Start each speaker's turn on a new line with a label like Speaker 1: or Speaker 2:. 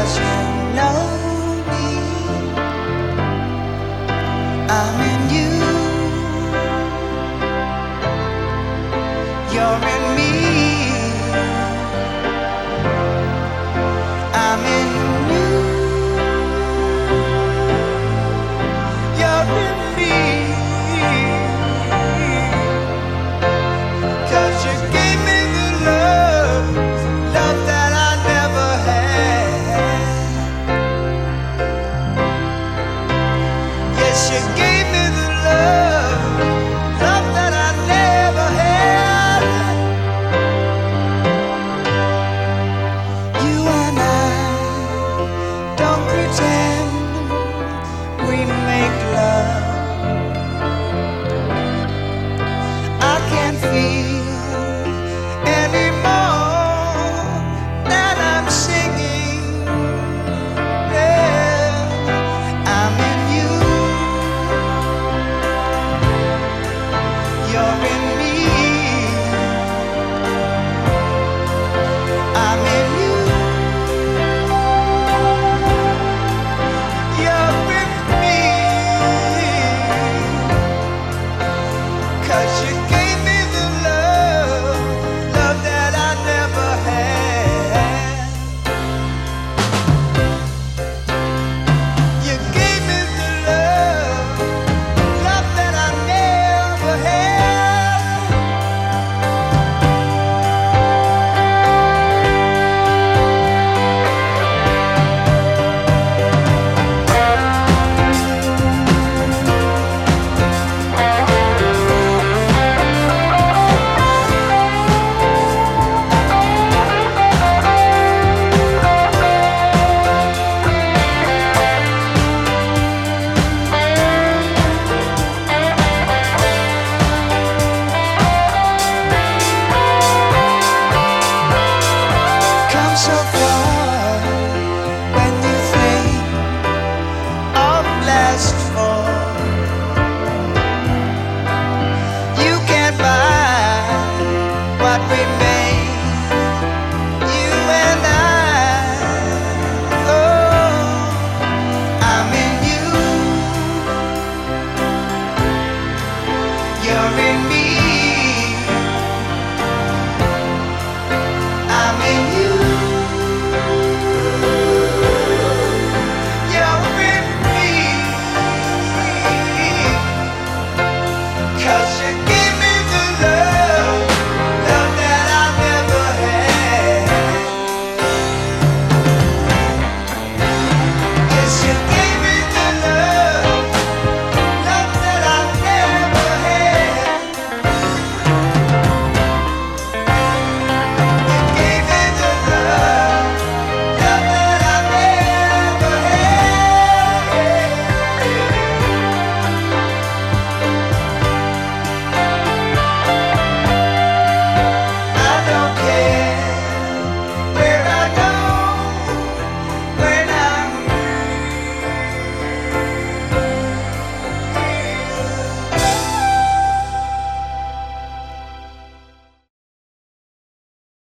Speaker 1: eyes You can't buy what we made.